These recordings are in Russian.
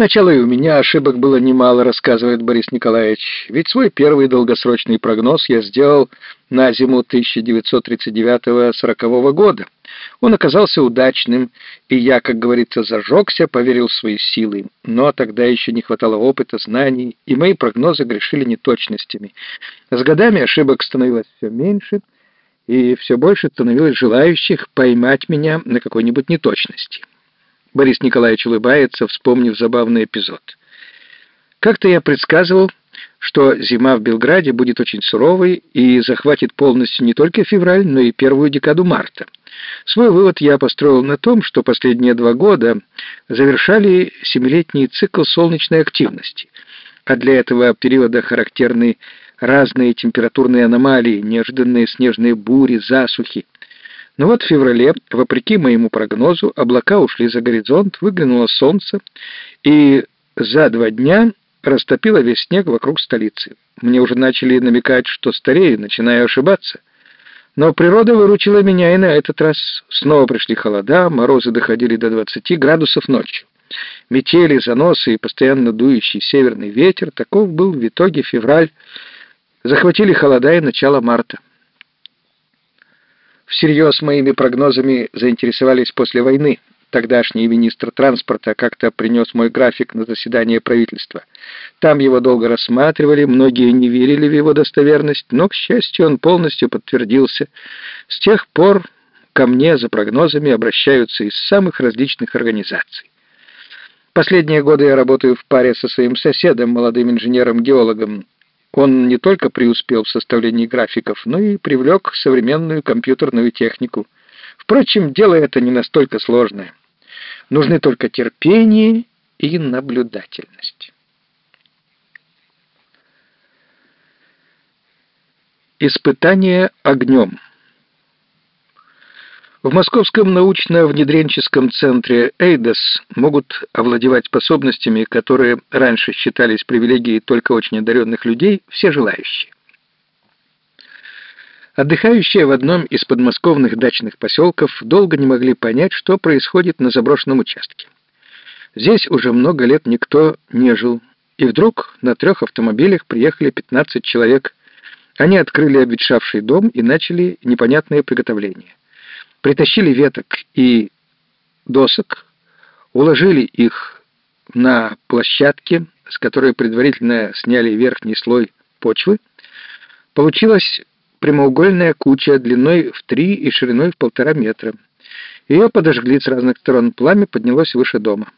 Сначала и у меня ошибок было немало, рассказывает Борис Николаевич. Ведь свой первый долгосрочный прогноз я сделал на зиму 1939-40 года. Он оказался удачным, и я, как говорится, зажегся, поверил в свои силы. Но тогда еще не хватало опыта, знаний, и мои прогнозы грешили неточностями. С годами ошибок становилось все меньше, и все больше становилось желающих поймать меня на какой-нибудь неточности. Борис Николаевич улыбается, вспомнив забавный эпизод. Как-то я предсказывал, что зима в Белграде будет очень суровой и захватит полностью не только февраль, но и первую декаду марта. Свой вывод я построил на том, что последние два года завершали семилетний цикл солнечной активности, а для этого периода характерны разные температурные аномалии, неожиданные снежные бури, засухи. Но вот в феврале, вопреки моему прогнозу, облака ушли за горизонт, выглянуло солнце, и за два дня растопило весь снег вокруг столицы. Мне уже начали намекать, что старею, начинаю ошибаться. Но природа выручила меня и на этот раз. Снова пришли холода, морозы доходили до 20 градусов ночью. Метели, заносы и постоянно дующий северный ветер — таков был в итоге февраль. Захватили холода и начало марта всерьез моими прогнозами заинтересовались после войны. Тогдашний министр транспорта как-то принес мой график на заседание правительства. Там его долго рассматривали, многие не верили в его достоверность, но, к счастью, он полностью подтвердился. С тех пор ко мне за прогнозами обращаются из самых различных организаций. Последние годы я работаю в паре со своим соседом, молодым инженером-геологом он не только преуспел в составлении графиков, но и привлек современную компьютерную технику. Впрочем, дело это не настолько сложное. Нужны только терпение и наблюдательность. Испытание огнем. В Московском научно-внедренческом центре «Эйдос» могут овладевать способностями, которые раньше считались привилегией только очень одаренных людей, все желающие. Отдыхающие в одном из подмосковных дачных поселков долго не могли понять, что происходит на заброшенном участке. Здесь уже много лет никто не жил, и вдруг на трех автомобилях приехали 15 человек. Они открыли обветшавший дом и начали непонятные приготовления притащили веток и досок, уложили их на площадке, с которой предварительно сняли верхний слой почвы. Получилась прямоугольная куча длиной в три и шириной в полтора метра. Ее подожгли с разных сторон, пламя поднялось выше дома.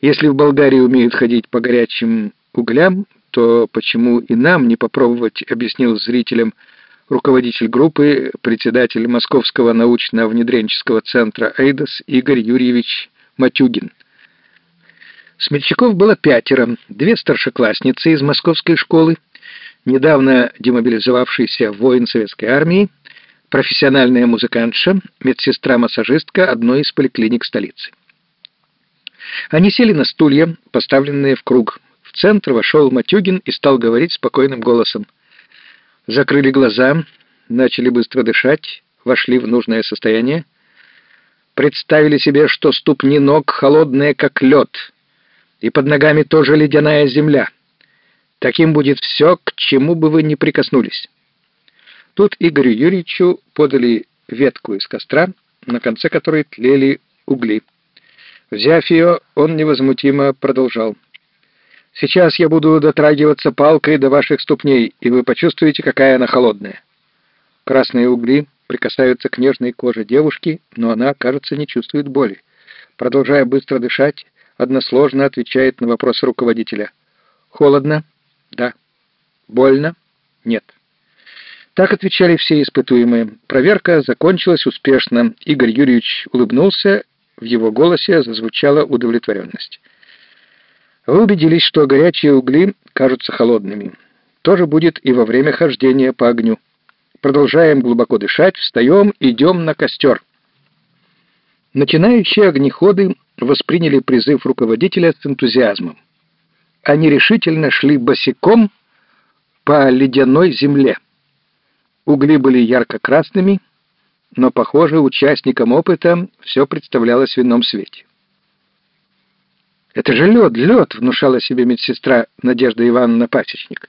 Если в Болгарии умеют ходить по горячим углям, то почему и нам не попробовать, объяснил зрителям, руководитель группы, председатель Московского научно-внедренческого центра «Эйдос» Игорь Юрьевич Матюгин. Смельчаков было пятеро, две старшеклассницы из московской школы, недавно демобилизовавшийся воин советской армии, профессиональная музыкантша, медсестра-массажистка одной из поликлиник столицы. Они сели на стулья, поставленные в круг. В центр вошел Матюгин и стал говорить спокойным голосом — закрыли глаза, начали быстро дышать, вошли в нужное состояние, представили себе, что ступни ног холодные, как лед, и под ногами тоже ледяная земля. Таким будет все, к чему бы вы ни прикоснулись. Тут Игорю Юрьевичу подали ветку из костра, на конце которой тлели угли. Взяв ее, он невозмутимо продолжал. Сейчас я буду дотрагиваться палкой до ваших ступней, и вы почувствуете, какая она холодная. Красные угли прикасаются к нежной коже девушки, но она, кажется, не чувствует боли. Продолжая быстро дышать, односложно отвечает на вопрос руководителя. Холодно? Да. Больно? Нет. Так отвечали все испытуемые. Проверка закончилась успешно. Игорь Юрьевич улыбнулся, в его голосе зазвучала удовлетворенность. Вы убедились, что горячие угли кажутся холодными. То же будет и во время хождения по огню. Продолжаем глубоко дышать, встаем, идем на костер. Начинающие огнеходы восприняли призыв руководителя с энтузиазмом. Они решительно шли босиком по ледяной земле. Угли были ярко-красными, но, похоже, участникам опыта все представлялось в ином свете. «Это же лед, лед!» — внушала себе медсестра Надежда Ивановна Пасечник.